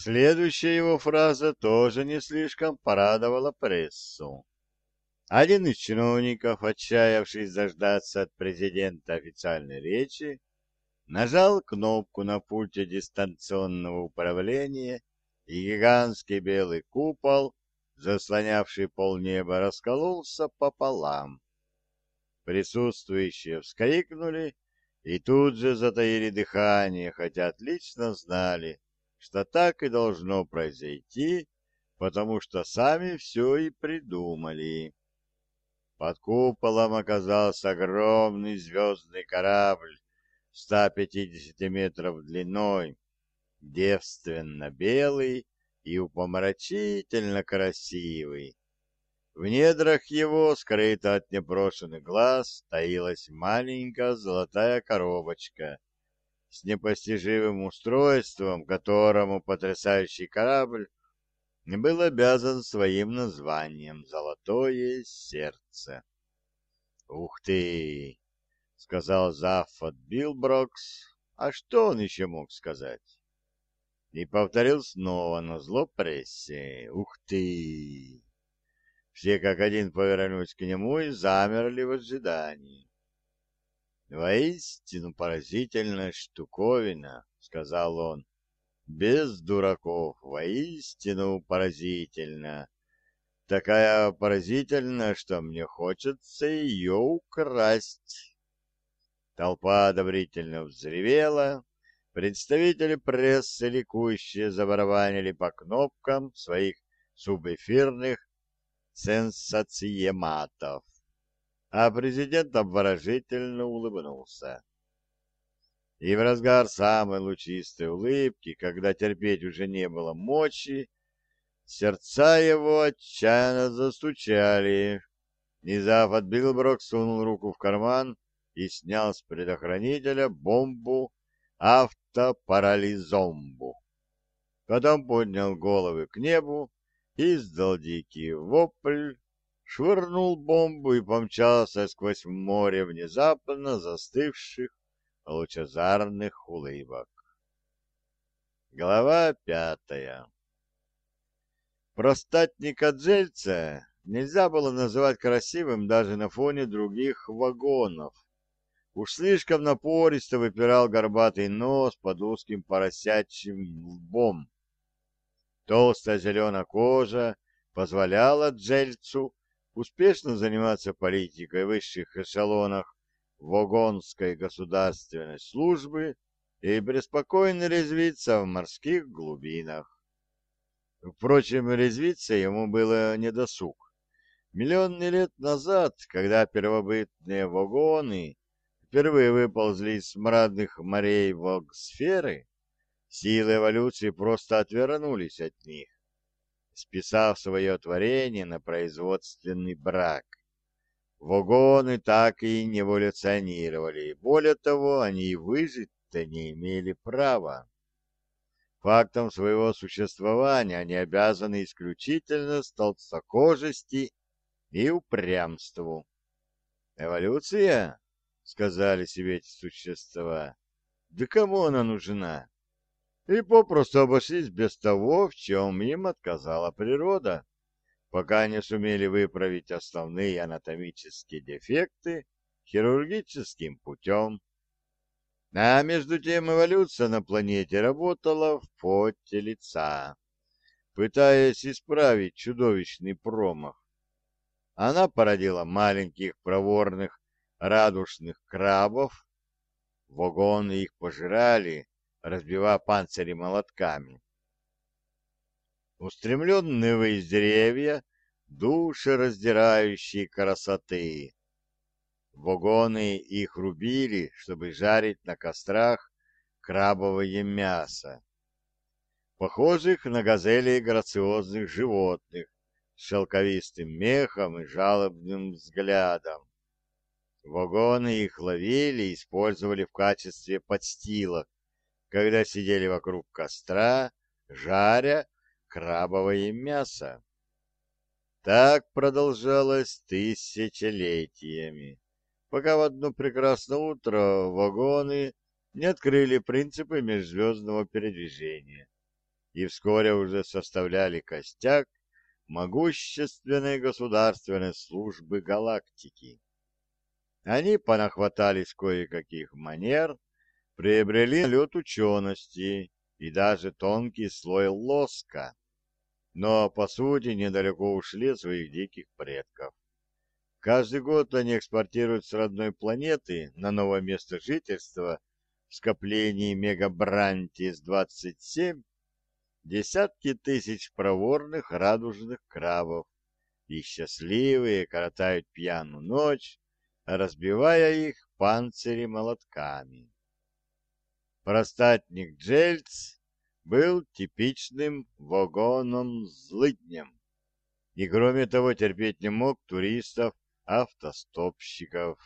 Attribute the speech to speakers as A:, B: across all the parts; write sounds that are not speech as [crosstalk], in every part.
A: Следующая его фраза тоже не слишком порадовала прессу. Один из чиновников, отчаявшись дождаться от президента официальной речи, нажал кнопку на пульте дистанционного управления, и гигантский белый купол, заслонявший полнеба, раскололся пополам. Присутствующие вскрикнули и тут же затаили дыхание, хотя отлично знали, что так и должно произойти, потому что сами все и придумали. Под куполом оказался огромный звездный корабль 150 метров длиной, девственно белый и упомрачительно красивый. В недрах его, скрыто от непрошенных глаз, таилась маленькая золотая коробочка с непостижимым устройством, которому потрясающий корабль был обязан своим названием «Золотое сердце». «Ух ты!» — сказал Заффот Билброкс. А что он еще мог сказать? И повторил снова на зло прессе. «Ух ты!» Все как один повернулись к нему и замерли в ожидании. «Воистину поразительная штуковина», — сказал он. «Без дураков, воистину поразительно. Такая поразительная, что мне хочется ее украсть». Толпа одобрительно взревела, представители прессы ликующие забарабанили по кнопкам своих субэфирных сенсациематов, а президент обворожительно улыбнулся. И в разгар самой лучистой улыбки, когда терпеть уже не было мочи, сердца его отчаянно застучали. Низав от Билброк сунул руку в карман и снял с предохранителя бомбу автопарализомбу. Потом поднял головы к небу издал дикий вопль, швырнул бомбу и помчался сквозь море внезапно застывших лучезарных улыбок. Глава пятая Простатника Джельца нельзя было называть красивым даже на фоне других вагонов. Уж слишком напористо выпирал горбатый нос под узким поросячьим лбом, Толстая зеленая кожа позволяла Джельцу успешно заниматься политикой в высших эшелонах Вогонской государственной службы и преспокойно резвиться в морских глубинах. Впрочем, резвиться ему было недосуг. Миллионы лет назад, когда первобытные вагоны впервые выползли из смрадных морей вогсферы, Силы эволюции просто отвернулись от них, списав свое творение на производственный брак. Вагоны так и не эволюционировали, более того, они и выжить-то не имели права. Фактом своего существования они обязаны исключительно толстокожести и упрямству. «Эволюция?» — сказали себе эти существа. «Да кому она нужна? И попросту обошлись без того, в чем им отказала природа, пока не сумели выправить основные анатомические дефекты хирургическим путем. А между тем эволюция на планете работала в поте лица, пытаясь исправить чудовищный промах. Она породила маленьких проворных радужных крабов, вагоны их пожирали, разбивая панцири молотками. Устремленные из деревья, души раздирающие красоты. Вагоны их рубили, чтобы жарить на кострах крабовое мясо, похожих на газели грациозных животных с шелковистым мехом и жалобным взглядом. Вагоны их ловили и использовали в качестве подстилок когда сидели вокруг костра, жаря крабовое мясо. Так продолжалось тысячелетиями, пока в одно прекрасное утро вагоны не открыли принципы межзвездного передвижения и вскоре уже составляли костяк могущественной государственной службы галактики. Они понахватались кое-каких манер, приобрели лед учености и даже тонкий слой лоска, но, по сути, недалеко ушли от своих диких предков. Каждый год они экспортируют с родной планеты на новое место жительства в скоплении мегабрантис-27 десятки тысяч проворных радужных крабов, и счастливые коротают пьяную ночь, разбивая их панцири молотками. Простатник Джельц был типичным вагоном-злыднем, и кроме того терпеть не мог туристов, автостопщиков.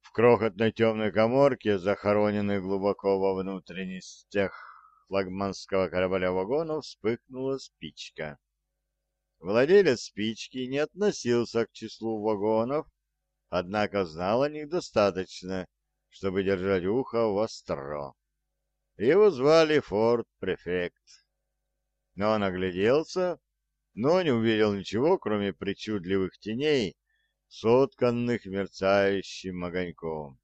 A: В крохотной темной коморке, захороненной глубоко во внутренностях флагманского корабля вагона, вспыхнула спичка. Владелец спички не относился к числу вагонов, однако знал о них достаточно, чтобы держать ухо востро. Его звали Форд Префект. Но он огляделся, но не увидел ничего, кроме причудливых теней, сотканных мерцающим огоньком.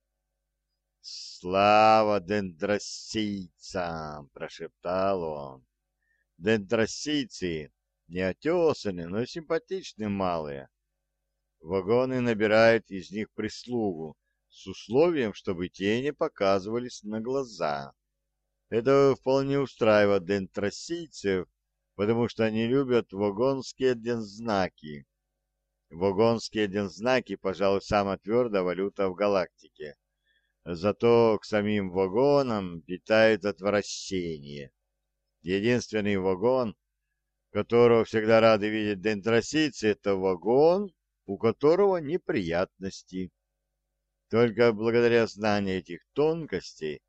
A: «Слава дендросийцам!» — прошептал он. «Дендросийцы неотесанные, но симпатичные малые. Вагоны набирают из них прислугу с условием, чтобы те не показывались на глаза. Это вполне устраивает дентросийцев, потому что они любят вагонские дензнаки. Вагонские дензнаки, пожалуй, самая твердая валюта в галактике. Зато к самим вагонам питает отвращение. Единственный вагон, которого всегда рады видеть дентросийцы, это вагон, у которого неприятности. Только благодаря знанию этих тонкостей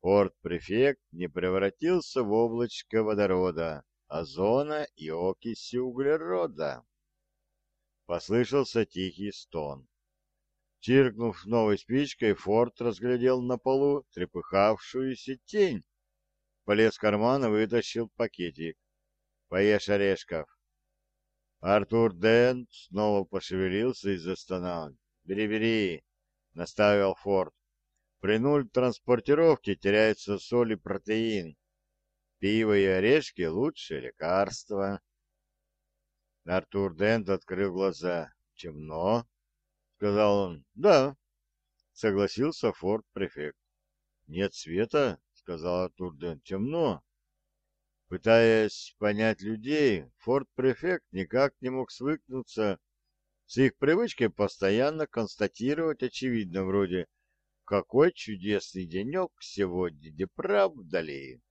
A: порт-префект не превратился в облачко водорода, озона и окиси углерода. Послышался тихий стон. Чиркнув новой спичкой, Форд разглядел на полу трепыхавшуюся тень. Полез в карман и вытащил пакетик. Поешь орешков. Артур Дент снова пошевелился и застонал. «Бери, бери!» — наставил Форд. «При нуль транспортировки теряется соль и протеин. Пиво и орешки — лучшее лекарство». Артур Дент открыл глаза. «Темно?» — сказал он. «Да», — согласился Форд-префект. «Нет света?» — сказал Артур Дент. «Темно». Пытаясь понять людей, форт-префект никак не мог свыкнуться с их привычкой постоянно констатировать очевидно вроде «Какой чудесный денек сегодня, не правда ли?»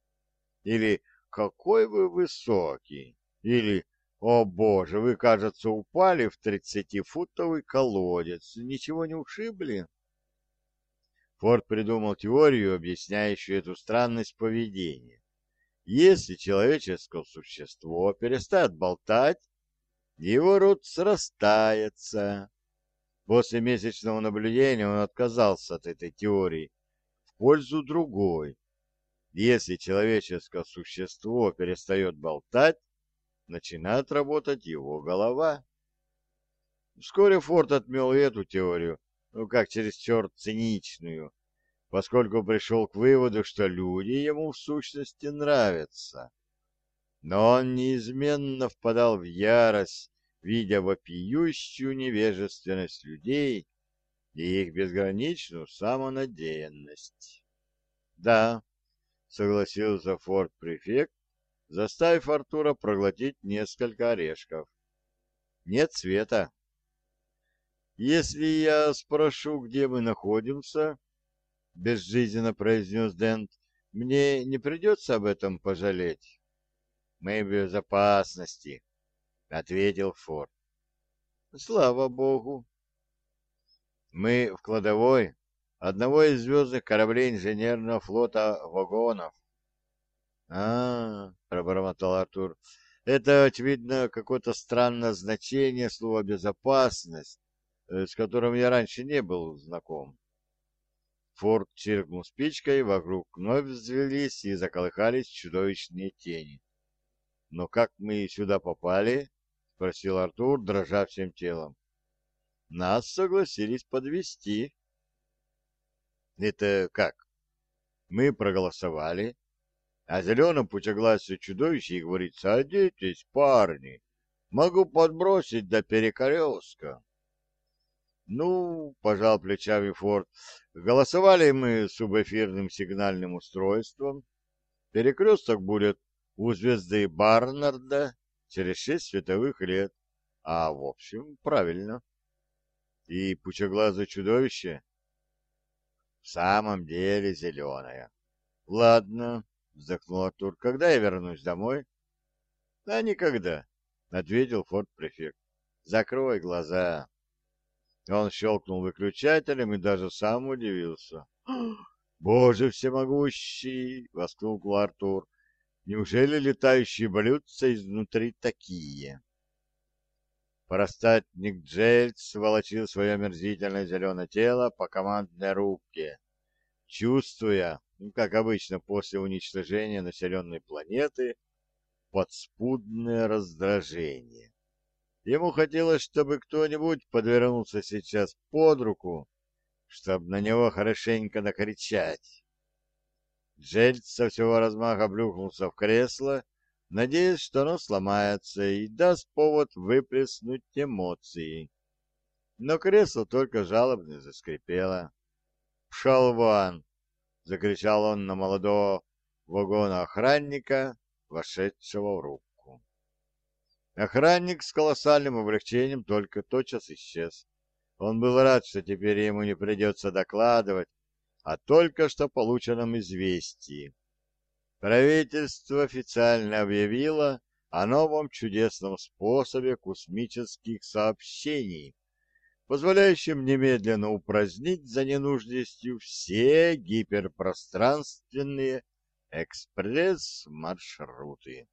A: Или «Какой вы высокий?» Или «О боже, вы, кажется, упали в тридцатифутовый колодец, ничего не ушибли?» Форд придумал теорию, объясняющую эту странность поведения. Если человеческое существо перестает болтать, его рот срастается. После месячного наблюдения он отказался от этой теории в пользу другой. Если человеческое существо перестает болтать, начинает работать его голова. Вскоре Форд отмел эту теорию, ну как чересчур циничную, поскольку пришел к выводу, что люди ему в сущности нравятся. Но он неизменно впадал в ярость, видя вопиющую невежественность людей и их безграничную самонадеянность. «Да», — согласился форт-префект, заставив Артура проглотить несколько орешков. «Нет света». «Если я спрошу, где мы находимся, — безжизненно произнес Дент, — мне не придется об этом пожалеть. — Мы в безопасности, — ответил Форд. — Слава богу. Мы в кладовой одного из звездных кораблей инженерного флота вагонов. — А, — пробормотал Артур, — это, очевидно, какое-то странное значение слова «безопасность», э, с которым я раньше не был знаком. Форд чиркнул спичкой, вокруг вновь взвелись и заколыхались чудовищные тени. «Но как мы сюда попали?» — спросил Артур, дрожа всем телом. «Нас согласились подвести. «Это как?» «Мы проголосовали, а зеленом пучеглазое чудовище и говорит, «Садитесь, парни, могу подбросить до перекрестка». Ну, пожал плечами Форд, голосовали мы субэфирным сигнальным устройством. Перекресток будет у звезды Барнарда через шесть световых лет. А, в общем, правильно. И пучеглазое чудовище в самом деле зеленое. Ладно, вздохнул Артур. Когда я вернусь домой? Да никогда, ответил форт-префект. Закрой глаза. Он щелкнул выключателем и даже сам удивился. [gasps] «Боже всемогущий!» — воскликнул Артур. «Неужели летающие блюдца изнутри такие?» Простатник Джельц волочил свое мерзительное зеленое тело по командной рубке, чувствуя, ну, как обычно после уничтожения населенной планеты, подспудное раздражение. Ему хотелось, чтобы кто-нибудь подвернулся сейчас под руку, чтобы на него хорошенько накричать. Джельц со всего размаха блюхнулся в кресло, надеясь, что оно сломается и даст повод выплеснуть эмоции. Но кресло только жалобно заскрипело. «Пшел вон!» — закричал он на молодого вагона охранника, вошедшего в рубку. Охранник с колоссальным облегчением только тотчас исчез. Он был рад, что теперь ему не придется докладывать о только что полученном известии. Правительство официально объявило о новом чудесном способе космических сообщений, позволяющем немедленно упразднить за ненужностью все гиперпространственные экспресс-маршруты.